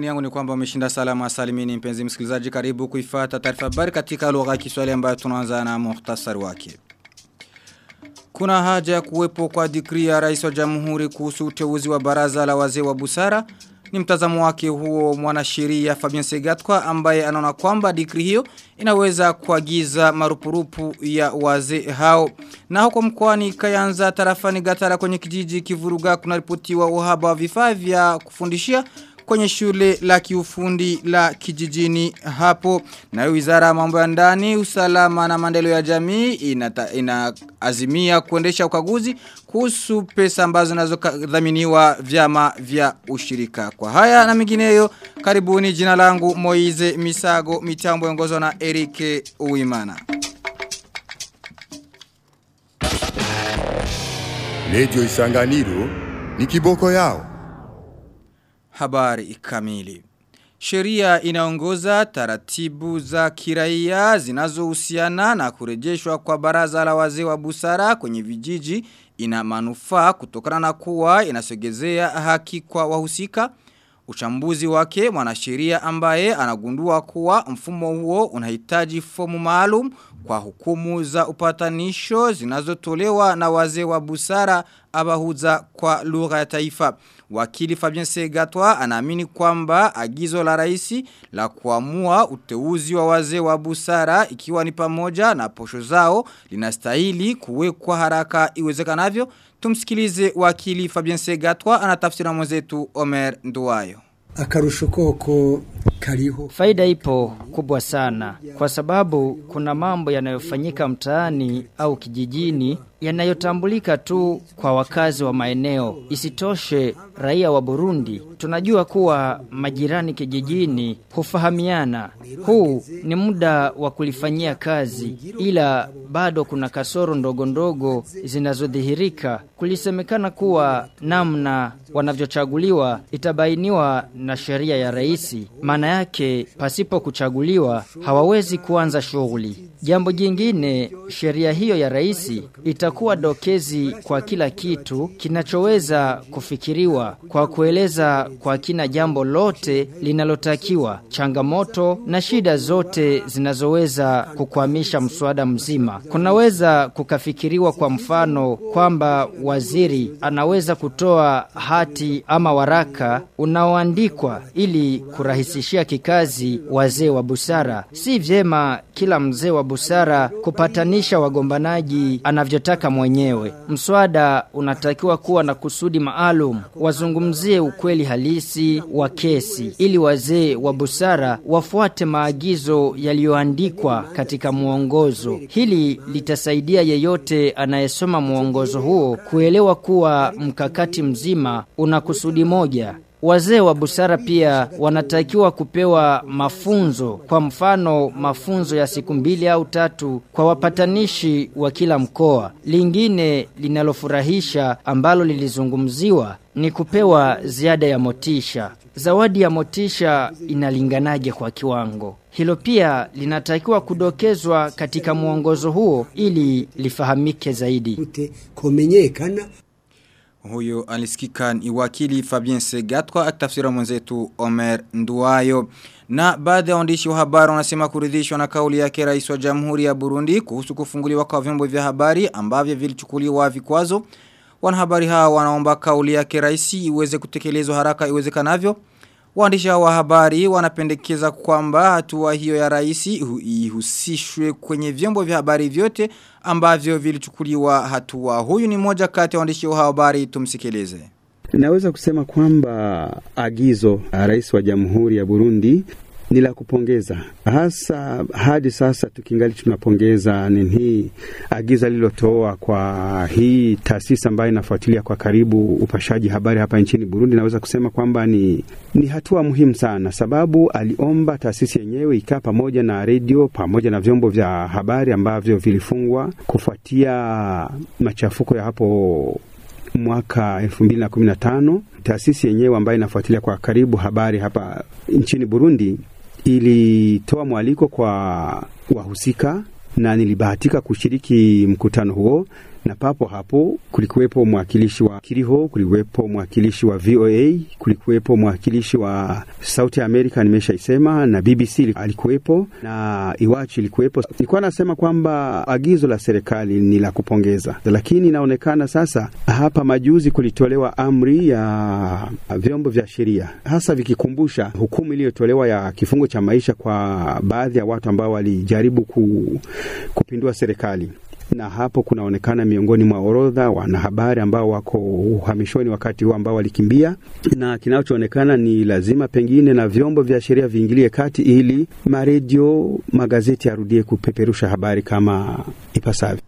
Imani yangu ni kwamba umeshinda salama salimini mpenzi msikilizaji karibu kuifata taarifa habari katika lugha ya Kiswahili ambayo tunaanza na muhtasari wake. Kuna haja ya kuwepo kwa dikri ya rais wa jamhuri kuhusu uteuzi wa baraza la wazee wa busara. Ni mtazamo wake huo mwanasheria Fabien Segatwa ambaye anaona kwamba dikri hiyo inaweza kuagiza marupurupu ya wazee hao. Na huko mkoani Kayanza tarafani Gatara kwenye kijiji Kivuruga kunaripotiwa uhaba wa vifaa vya kufundishia kwenye shule la kiufundi la kijijini hapo. Na wizara ya mambo ya ndani usalama na maendeleo ya jamii inata, inaazimia kuendesha ukaguzi kuhusu pesa ambazo zinazodhaminiwa vyama vya ushirika. Kwa haya na mengineyo karibuni. Jina langu Moize Misago mitambo yongozwa na Erike Uimana Radio Isanganiro ni kiboko yao habari kamili. Sheria inaongoza taratibu za kiraia zinazohusiana na kurejeshwa kwa baraza la wazee wa busara kwenye vijiji ina manufaa kutokana na kuwa inasogezea haki kwa wahusika. Uchambuzi wake mwanasheria ambaye anagundua kuwa mfumo huo unahitaji fomu maalum kwa hukumu za upatanisho zinazotolewa na wazee wa busara abahuza kwa lugha ya taifa. Wakili Fabien Segatwa anaamini kwamba agizo la raisi la kuamua uteuzi wa wazee wa busara ikiwa ni pamoja na posho zao linastahili kuwekwa haraka iwezekanavyo. Tumsikilize wakili Fabien Segatwa anatafsira mwenzetu Omer Nduwayo. Akarusho koko kariho. Faida ipo kubwa sana kwa sababu kuna mambo yanayofanyika mtaani au kijijini yanayotambulika tu kwa wakazi wa maeneo. Isitoshe raia wa Burundi tunajua kuwa majirani kijijini hufahamiana. Huu ni muda wa kulifanyia kazi ila bado kuna kasoro ndogo ndogo zinazodhihirika. Kulisemekana kuwa namna wanavyochaguliwa itabainiwa na sheria ya rais. Maana yake pasipo kuchaguliwa hawawezi kuanza shughuli. Jambo jingine, sheria hiyo ya raisi itakuwa dokezi kwa kila kitu kinachoweza kufikiriwa kwa kueleza kwa kina jambo lote linalotakiwa, changamoto na shida zote zinazoweza kukwamisha mswada mzima. Kunaweza kukafikiriwa kwa mfano kwamba waziri anaweza kutoa hati ama waraka unaoandikwa ili kurahisishia kikazi wazee wa busara. Si vyema kila mzee wa busara kupatanisha wagombanaji anavyotaka mwenyewe. Mswada unatakiwa kuwa na kusudi maalum, wazungumzie ukweli halisi wa kesi ili wazee wa busara wafuate maagizo yaliyoandikwa katika mwongozo. Hili litasaidia yeyote anayesoma mwongozo huo kuelewa kuwa mkakati mzima una kusudi moja Wazee wa busara pia wanatakiwa kupewa mafunzo, kwa mfano mafunzo ya siku mbili au tatu kwa wapatanishi wa kila mkoa. Lingine linalofurahisha ambalo lilizungumziwa ni kupewa ziada ya motisha. Zawadi ya motisha inalinganaje kwa kiwango? Hilo pia linatakiwa kudokezwa katika mwongozo huo ili lifahamike zaidi. Huyo alisikika ni wakili Fabien Segatwa akitafsira mwenzetu Omer Nduwayo. Na baadhi ya waandishi wa habari wanasema kuridhishwa na kauli yake rais wa Jamhuri ya Burundi kuhusu kufunguliwa kwa vyombo vya habari ambavyo vilichukuliwa vikwazo. Wanahabari hawa wanaomba kauli yake rais iweze kutekelezwa haraka iwezekanavyo. Waandishi wa habari wanapendekeza kwamba hatua hiyo ya rais ihusishwe kwenye vyombo vya habari vyote ambavyo vilichukuliwa hatua. Huyu ni moja kati ya waandishi wa habari tumsikilize. Naweza kusema kwamba agizo rais wa Jamhuri ya Burundi ni la kupongeza, hasa hadi sasa tukingali tunapongeza nini agiza lilotoa kwa hii taasisi ambayo inafuatilia kwa karibu upashaji habari hapa nchini Burundi. Naweza kusema kwamba ni, ni hatua muhimu sana, sababu aliomba taasisi yenyewe ikaa pamoja na redio pamoja na vyombo vya habari ambavyo vilifungwa kufuatia machafuko ya hapo mwaka 2015 taasisi yenyewe ambayo inafuatilia kwa karibu habari hapa nchini Burundi ilitoa mwaliko kwa wahusika na nilibahatika kushiriki mkutano huo na papo hapo kulikuwepo mwakilishi wa Kiriho, kulikuwepo mwakilishi wa VOA, kulikuwepo mwakilishi wa Sauti ya Amerika, nimeshaisema na BBC alikuwepo na Iwachi ilikuwepo. Nilikuwa nasema kwamba agizo la serikali ni la kupongeza, lakini inaonekana sasa hapa majuzi kulitolewa amri ya vyombo vya sheria, hasa vikikumbusha hukumu iliyotolewa ya kifungo cha maisha kwa baadhi ya watu ambao walijaribu ku, kupindua serikali na hapo kunaonekana miongoni mwa orodha wanahabari ambao wako uhamishoni wakati huu ambao walikimbia, na kinachoonekana ni lazima pengine na vyombo vya sheria viingilie kati ili maredio, magazeti yarudie kupeperusha habari kama ipasavyo.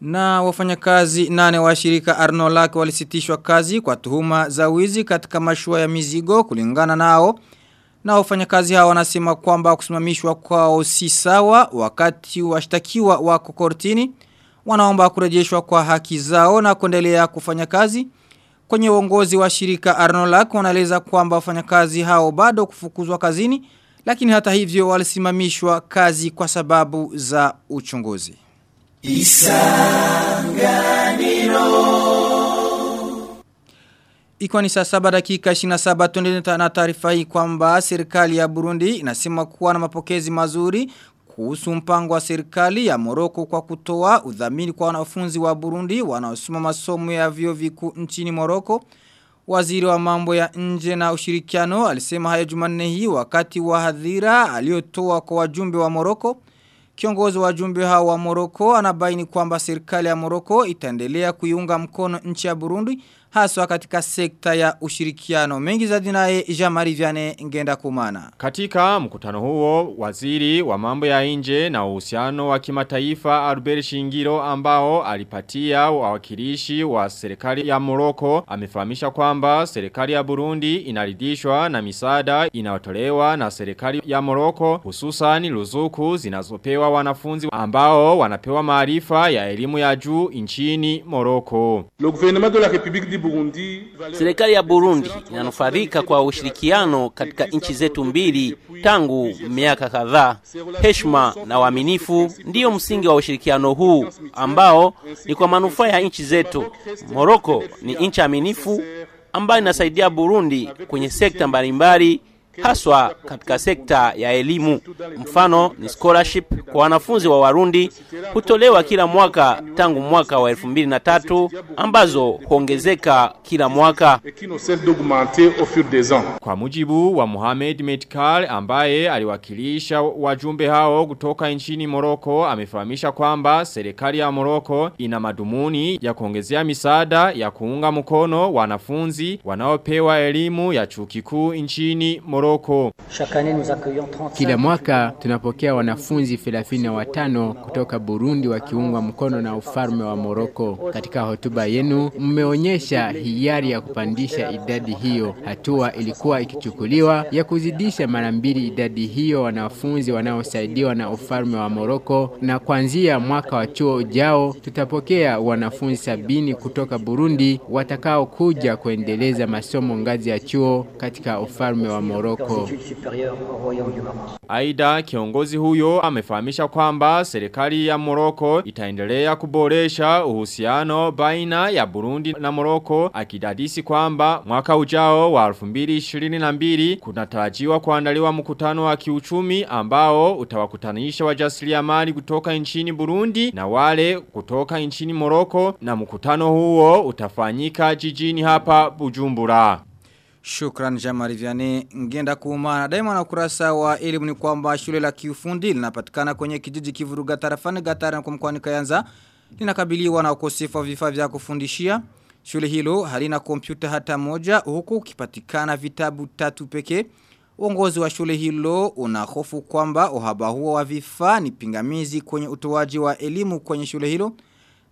Na wafanyakazi nane wa shirika Arnolak walisitishwa kazi kwa tuhuma za wizi katika mashua ya mizigo kulingana nao. Na wafanyakazi hao wanasema kwamba kusimamishwa kwao si sawa wakati washtakiwa wako kortini. Wanaomba kurejeshwa kwa haki zao na kuendelea kufanya kazi. Kwenye uongozi wa shirika Arnolak wanaeleza kwamba wafanyakazi hao bado kufukuzwa kazini. Lakini hata hivyo walisimamishwa kazi kwa sababu za uchunguzi. Ikiwa ni saa dakika 27 tuendele na taarifa hii kwamba serikali ya Burundi inasema kuwa na mapokezi mazuri kuhusu mpango wa serikali ya Moroko kwa kutoa udhamini kwa wanafunzi wa Burundi wanaosoma masomo ya vyuo vikuu nchini Moroko. Waziri wa mambo ya nje na ushirikiano alisema hayo Jumanne hii wakati wa hadhira aliyotoa kwa wajumbe wa Moroko. Kiongozi wa wajumbe hao wa Moroko anabaini kwamba serikali ya Moroko itaendelea kuiunga mkono nchi ya Burundi haswa katika sekta ya ushirikiano. Mengi za naye Jean-Marie Vianney ngenda kumana. Katika mkutano huo, waziri wa mambo ya inje na uhusiano wa kimataifa Albert Shingiro ambao alipatia wawakilishi wa serikali ya Moroko amefahamisha kwamba serikali ya Burundi inaridhishwa na misada inayotolewa na serikali ya Moroko hususan luzuku zinazopewa wanafunzi ambao wanapewa maarifa ya elimu ya juu nchini Moroko. Le gouvernement de la République Serikali ya Burundi inanufaika kwa ushirikiano katika nchi zetu mbili tangu miaka kadhaa. Heshima na uaminifu ndiyo msingi wa ushirikiano huu ambao ni kwa manufaa ya nchi zetu. Moroko ni nchi aminifu ambayo inasaidia Burundi kwenye sekta mbalimbali haswa katika sekta ya elimu. Mfano ni scholarship kwa wanafunzi wa Warundi hutolewa kila mwaka tangu mwaka wa 2003 ambazo huongezeka kila mwaka. Kwa mujibu wa Mohamed Metkal ambaye aliwakilisha wajumbe hao kutoka nchini Moroko amefahamisha kwamba serikali ya Moroko ina madumuni ya kuongezea misaada ya kuunga mkono wanafunzi wanaopewa elimu ya chuo kikuu nchini Moroko. Kila mwaka tunapokea wanafunzi 35 kutoka Burundi wakiungwa mkono na ufalme wa Moroko. Katika hotuba yenu mmeonyesha hiari ya kupandisha idadi hiyo. Hatua ilikuwa ikichukuliwa ya kuzidisha mara mbili idadi hiyo wanafunzi wanaosaidiwa na ufalme wa Moroko, na kuanzia mwaka wa chuo ujao tutapokea wanafunzi sabini kutoka Burundi watakaokuja kuendeleza masomo ngazi ya chuo katika ufalme wa Moroko. Aida kiongozi huyo amefahamisha kwamba serikali ya Moroko itaendelea kuboresha uhusiano baina ya Burundi na Moroko akidadisi kwamba mwaka ujao wa 2022 kunatarajiwa kuandaliwa mkutano wa kiuchumi ambao utawakutanisha wajasiriamali kutoka nchini Burundi na wale kutoka nchini Moroko na mkutano huo utafanyika jijini hapa Bujumbura. Shukran Jamari Vianney ngenda kuumana. Daima na ukurasa wa elimu ni kwamba shule la kiufundi linapatikana kwenye kijiji kivuruga tarafani gatara na mkoani Kayanza linakabiliwa na ukosefu wa vifaa vya kufundishia. Shule hilo halina kompyuta hata moja huku kipatikana vitabu tatu pekee. Uongozi wa shule hilo una hofu kwamba uhaba huo wa vifaa ni pingamizi kwenye utoaji wa elimu kwenye shule hilo.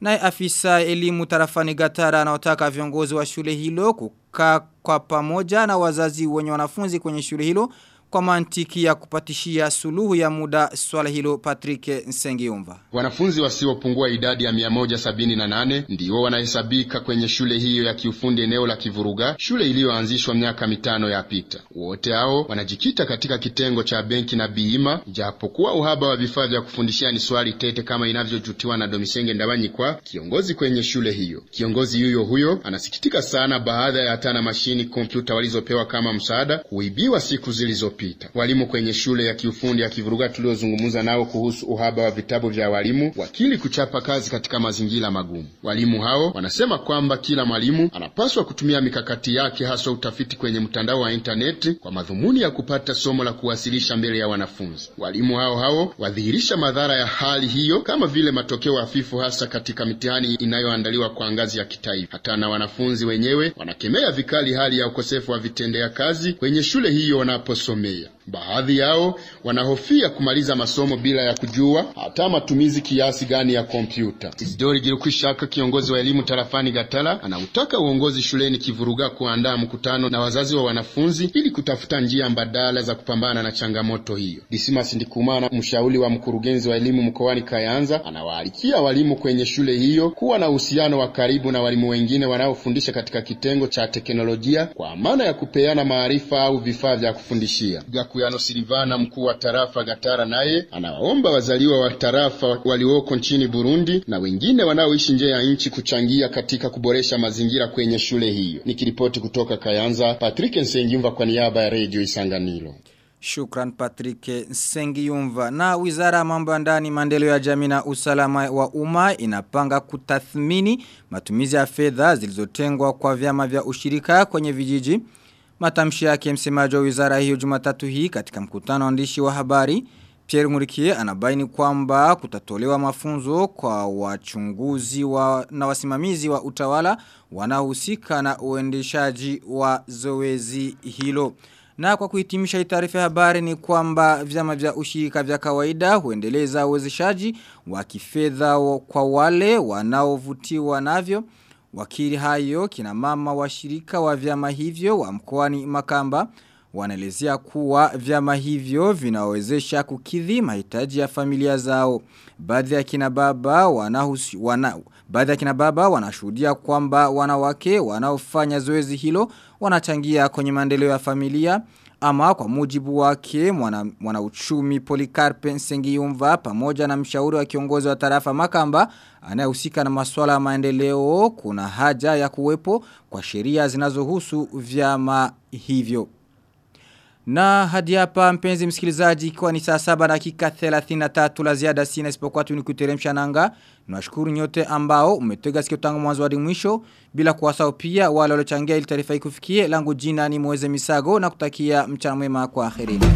Naye afisa elimu tarafani Gatara anaotaka viongozi wa shule hilo kukaa kwa pamoja na wazazi wenye wanafunzi kwenye shule hilo kwa mantiki ya kupatishia suluhu ya muda swala hilo Patrick Nsengiumva. Wanafunzi wasiopungua idadi ya 178 ndio wanahesabika kwenye shule hiyo ya kiufundi eneo la Kivuruga, shule iliyoanzishwa miaka mitano ya pita. Wote hao wanajikita katika kitengo cha benki na biima, japokuwa uhaba wa vifaa vya kufundishia ni swali tete kama inavyojutiwa na Domisenge Ndabanyikwa, kiongozi kwenye shule hiyo. Kiongozi huyo huyo anasikitika sana baada ya hata na mashini kompyuta walizopewa kama msaada kuibiwa siku zilizopita. Walimu kwenye shule ya kiufundi ya Kivuruga tuliozungumza nao kuhusu uhaba wa vitabu vya walimu wakili kuchapa kazi katika mazingira magumu. Walimu hao wanasema kwamba kila mwalimu anapaswa kutumia mikakati yake, haswa utafiti kwenye mtandao wa intaneti kwa madhumuni ya kupata somo la kuwasilisha mbele ya wanafunzi. Walimu hao hao wadhihirisha madhara ya hali hiyo kama vile matokeo hafifu, hasa katika mitihani inayoandaliwa kwa ngazi ya kitaifa. Hata na wanafunzi wenyewe wanakemea vikali hali ya ukosefu wa vitendea kazi kwenye shule hiyo wanaposomea. million. Baadhi yao wanahofia kumaliza masomo bila ya kujua hata matumizi kiasi gani ya kompyuta. Isidori Girukwishaka, kiongozi wa elimu tarafani Gatala, anautaka uongozi shuleni Kivuruga kuandaa mkutano na wazazi wa wanafunzi ili kutafuta njia mbadala za kupambana na changamoto hiyo. Dismas Ndikumana, mshauri wa mkurugenzi wa elimu mkoani Kayanza, anawaalikia walimu kwenye shule hiyo kuwa na uhusiano wa karibu na walimu wengine wanaofundisha katika kitengo cha teknolojia kwa maana ya kupeana maarifa au vifaa vya kufundishia. Gakuyano Silivana, mkuu wa tarafa Gatara, naye anawaomba wazaliwa wa tarafa walioko nchini Burundi na wengine wanaoishi nje ya nchi kuchangia katika kuboresha mazingira kwenye shule hiyo. Nikiripoti kutoka Kayanza, Patrick Nsengimva kwa niaba ya Radio Isanganiro. Shukran Patrick Sengiyumva. Na wizara ya mambo ya ndani maendeleo ya jamii na usalama wa umma inapanga kutathmini matumizi ya fedha zilizotengwa kwa vyama vya ushirika kwenye vijiji. Matamshi yake msemaji wa wizara hiyo Jumatatu hii katika mkutano wa waandishi wa habari Pierre Ngurikie anabaini kwamba kutatolewa mafunzo kwa wachunguzi wa, na wasimamizi wa utawala wanaohusika na uendeshaji wa zoezi hilo. Na kwa kuhitimisha taarifa habari ni kwamba vyama vya ushirika vya kawaida huendeleza uwezeshaji wa kifedha kwa wale wanaovutiwa navyo. Wakili hayo kina mama washirika wa vyama hivyo wa mkoani Makamba wanaelezea kuwa vyama hivyo vinawezesha kukidhi mahitaji ya familia zao. Baadhi ya kina baba wanahusi, wana, baadhi ya kina baba wanashuhudia kwamba wanawake wanaofanya zoezi hilo wanachangia kwenye maendeleo ya familia ama kwa mujibu wake mwanauchumi mwana Polikarpe Nsengiyumva pamoja na mshauri wa kiongozi wa tarafa Makamba anayehusika na masuala ya maendeleo kuna haja ya kuwepo kwa sheria zinazohusu vyama hivyo. Na hadi hapa mpenzi msikilizaji kwa ni saa saba dakika 33 la ziada sina isipokuwa tu nikuteremsha nanga. Nashukuru nyote ambao umetega sikio tangu mwanzo hadi mwisho bila kuwasao pia wale waliochangia ili taarifa ikufikie langu jina ni mweze Misago na kutakia mchana mwema kwa akhirini.